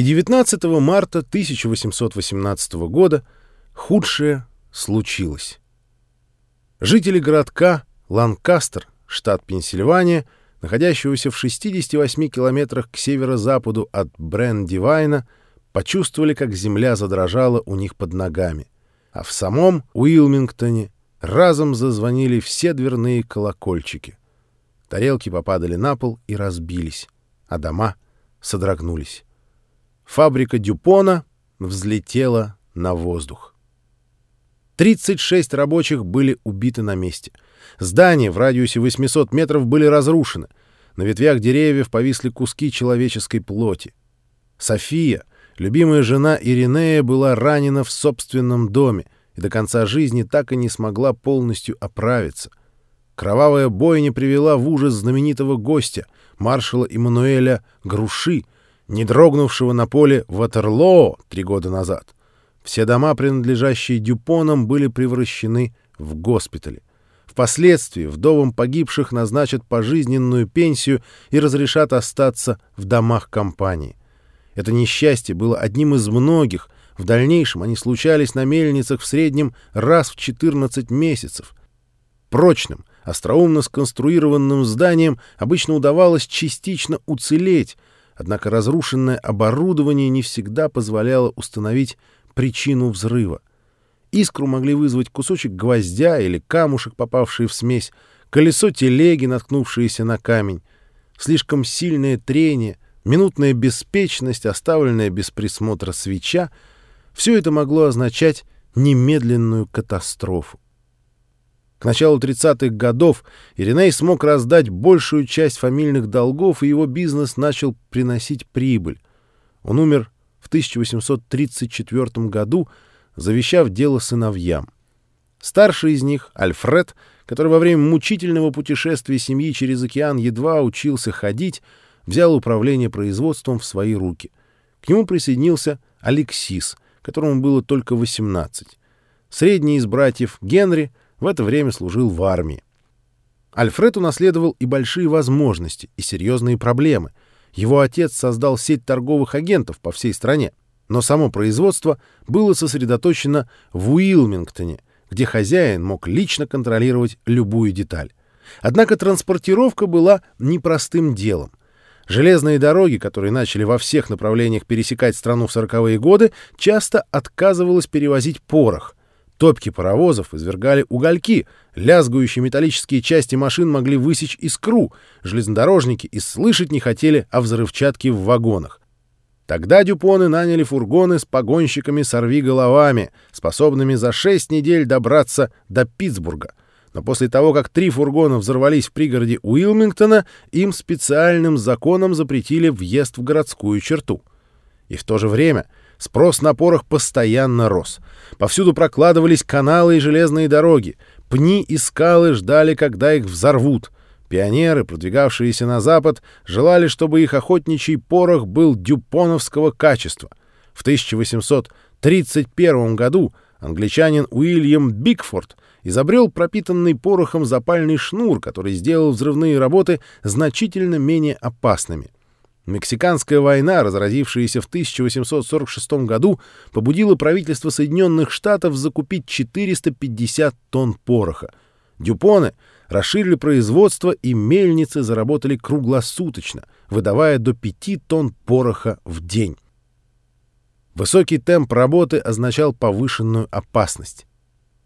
И 19 марта 1818 года худшее случилось. Жители городка Ланкастер, штат Пенсильвания, находящегося в 68 километрах к северо-западу от Брен-Дивайна, почувствовали, как земля задрожала у них под ногами. А в самом Уилмингтоне разом зазвонили все дверные колокольчики. Тарелки попадали на пол и разбились, а дома содрогнулись фабрика Дюпона взлетела на воздух. 36 рабочих были убиты на месте. Здания в радиусе 800 метров были разрушены. На ветвях деревьев повисли куски человеческой плоти. София, любимая жена Иринея, была ранена в собственном доме и до конца жизни так и не смогла полностью оправиться. Кровавая бойня привела в ужас знаменитого гостя, маршала Эммануэля Груши, не дрогнувшего на поле Ватерлоо три года назад. Все дома, принадлежащие Дюпонам, были превращены в госпитали. Впоследствии вдовам погибших назначат пожизненную пенсию и разрешат остаться в домах компании. Это несчастье было одним из многих. В дальнейшем они случались на мельницах в среднем раз в 14 месяцев. Прочным, остроумно сконструированным зданиям обычно удавалось частично уцелеть, Однако разрушенное оборудование не всегда позволяло установить причину взрыва. Искру могли вызвать кусочек гвоздя или камушек, попавший в смесь, колесо телеги, наткнувшееся на камень, слишком сильное трение, минутная беспечность, оставленная без присмотра свеча — все это могло означать немедленную катастрофу. К началу 30-х годов Ириней смог раздать большую часть фамильных долгов, и его бизнес начал приносить прибыль. Он умер в 1834 году, завещав дело сыновьям. Старший из них, Альфред, который во время мучительного путешествия семьи через океан едва учился ходить, взял управление производством в свои руки. К нему присоединился Алексис, которому было только 18. Средний из братьев Генри — в это время служил в армии. Альфред унаследовал и большие возможности, и серьезные проблемы. Его отец создал сеть торговых агентов по всей стране, но само производство было сосредоточено в Уилмингтоне, где хозяин мог лично контролировать любую деталь. Однако транспортировка была непростым делом. Железные дороги, которые начали во всех направлениях пересекать страну в сороковые годы, часто отказывалось перевозить порох, Топки паровозов извергали угольки, лязгающие металлические части машин могли высечь искру, железнодорожники и слышать не хотели о взрывчатке в вагонах. Тогда дюпоны наняли фургоны с погонщиками сорви-головами, способными за шесть недель добраться до Питтсбурга. Но после того, как три фургона взорвались в пригороде Уилмингтона, им специальным законом запретили въезд в городскую черту. И в то же время — Спрос на порох постоянно рос. Повсюду прокладывались каналы и железные дороги. Пни и скалы ждали, когда их взорвут. Пионеры, продвигавшиеся на запад, желали, чтобы их охотничий порох был дюпоновского качества. В 1831 году англичанин Уильям Бигфорд изобрел пропитанный порохом запальный шнур, который сделал взрывные работы значительно менее опасными — Мексиканская война, разразившаяся в 1846 году, побудила правительство Соединенных Штатов закупить 450 тонн пороха. Дюпоны расширили производство, и мельницы заработали круглосуточно, выдавая до 5 тонн пороха в день. Высокий темп работы означал повышенную опасность.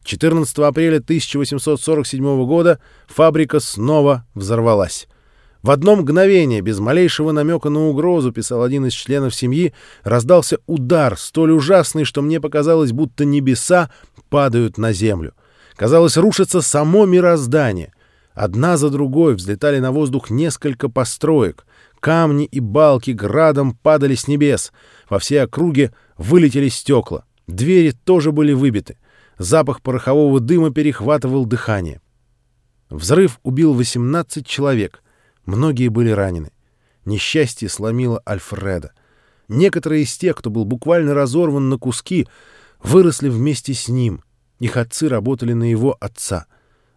14 апреля 1847 года фабрика снова взорвалась. В одно мгновение, без малейшего намека на угрозу, писал один из членов семьи, раздался удар, столь ужасный, что мне показалось, будто небеса падают на землю. Казалось, рушится само мироздание. Одна за другой взлетали на воздух несколько построек. Камни и балки градом падали с небес. Во всей округе вылетели стекла. Двери тоже были выбиты. Запах порохового дыма перехватывал дыхание. Взрыв убил 18 человек. Многие были ранены. Несчастье сломило Альфреда. Некоторые из тех, кто был буквально разорван на куски, выросли вместе с ним. Их отцы работали на его отца.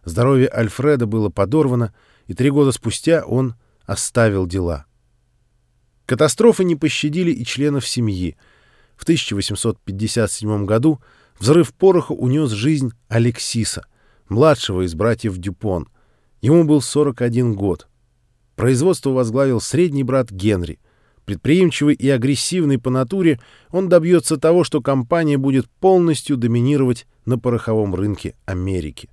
Здоровье Альфреда было подорвано, и три года спустя он оставил дела. Катастрофы не пощадили и членов семьи. В 1857 году взрыв пороха унес жизнь Алексиса, младшего из братьев Дюпон. Ему был 41 год. Производство возглавил средний брат Генри. Предприимчивый и агрессивный по натуре, он добьется того, что компания будет полностью доминировать на пороховом рынке Америки.